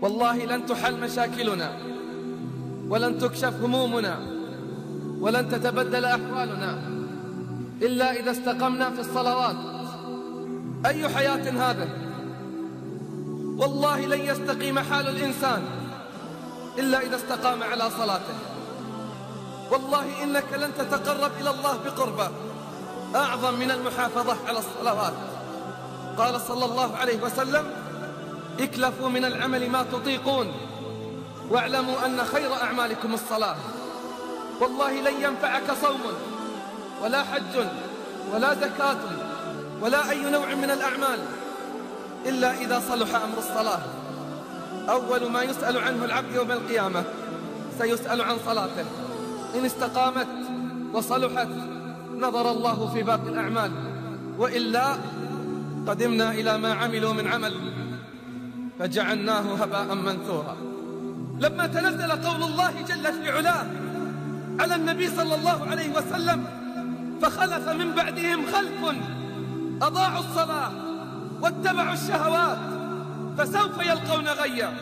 والله لن تحل مشاكلنا ولن تكشف همومنا ولن تتبدل أحوالنا إلا إذا استقمنا في الصلوات. أي حياة هذا؟ والله لن يستقيم حال الإنسان إلا إذا استقام على صلاته. والله إنك لن تتقرب إلى الله بقربة. أعظم من المحافظة على الصلوات. قال صلى الله عليه وسلم اكلفوا من العمل ما تطيقون. واعلموا أن خير أعمالكم الصلاة. والله لن ينفعك صوم ولا حج ولا زكاة ولا أي نوع من الأعمال إلا إذا صلح أمر الصلاة. أول ما يسأل عنه العبد يوم القيامة سيسأل عن صلاته. إن استقامت وصلحت نظر الله في باقي الأعمال. وإلا قدمنا إلى ما عملوا من عمل. فجعلناه هباء منثورا. لما تنزل قول الله جل في علاه على النبي صلى الله عليه وسلم فخلف من بعدهم خلف أضاعوا الصلاة واتبعوا الشهوات فسوف يلقون غيا.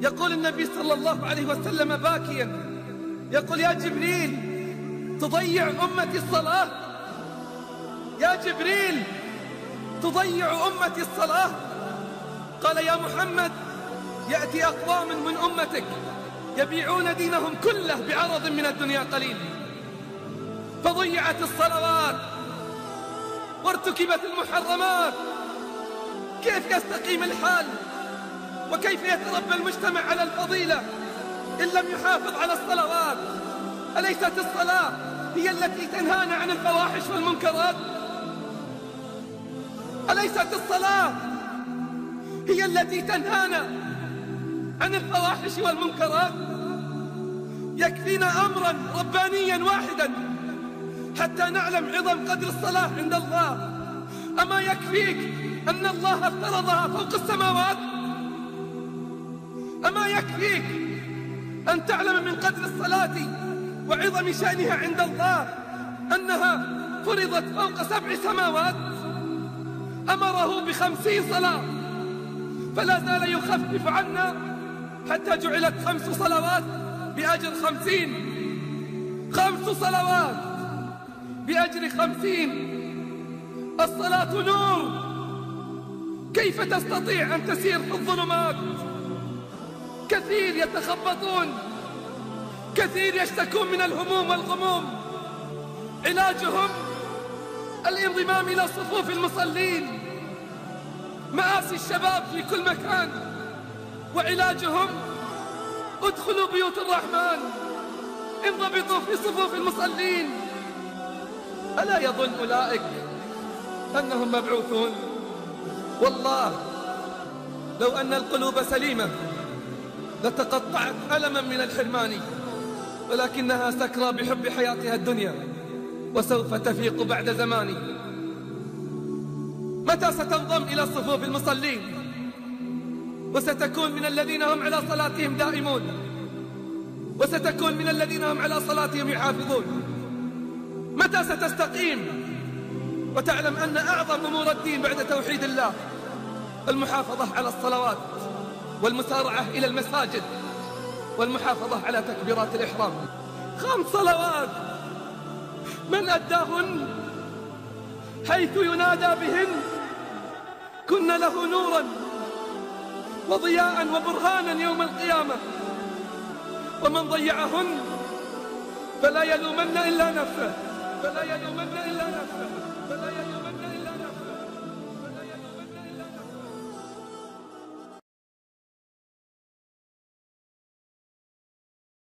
يقول النبي صلى الله عليه وسلم باكيا يقول يا جبريل تضيع أمتي الصلاة. يا جبريل تضيع أمتي الصلاة. قال يا محمد يأتي أقوام من أمتك يبيعون دينهم كله بعرض من الدنيا قليل. فضيعت الصلوات وارتكبت المحرمات. كيف يستقيم الحال؟ وكيف يتربى المجتمع على الفضيلة إن لم يحافظ على الصلوات؟ أليست الصلاة هي التي تنهانا عن الفواحش والمنكرات؟ أليست الصلاة هي التي تنهانا عن الفواحش والمنكرات. يكفينا أمرا ربانيا واحدا حتى نعلم عظم قدر الصلاة عند الله. أما يكفيك أن الله افترضها فوق السماوات؟ أما يكفيك أن تعلم من قدر الصلاة وعظم شأنها عند الله أنها فرضت فوق سبع سماوات؟ أمره بخمسين صلاة. فلا زال يخفف عنا حتى جعلت خمس صلوات بأجر خمسين. خمس صلوات بأجر خمسين. الصلاة نور. كيف تستطيع أن تسير في الظلمات؟ كثير يتخبطون. كثير يشتكون من الهموم والغموم. علاجهم الانضمام إلى صفوف المصلين. مآسي الشباب في كل مكان وعلاجهم. ادخلوا بيوت الرحمن. انضبطوا في صفوف المصلين. ألا يظن أولئك أنهم مبعوثون؟ والله لو أن القلوب سليمة لتقطعت ألما من الحرمان ولكنها سكرى بحب حياتها الدنيا وسوف تفيق بعد زمان. متى ستنضم إلى صفوف المصلين؟ وستكون من الذين هم على صلاتهم دائمون. وستكون من الذين هم على صلاتهم يحافظون. متى ستستقيم؟ وتعلم أن أعظم أمور الدين بعد توحيد الله المحافظة على الصلوات والمسارعة إلى المساجد والمحافظة على تكبيرات الإحرام. خمس صلوات. من أداهن حيث ينادى بهن كن له نورا وضياء وبرهانا يوم القيامة. ومن ضيعهن فلا يلومن إلا نفسه. فلا يلومن إلا نفسه. فلا يلومن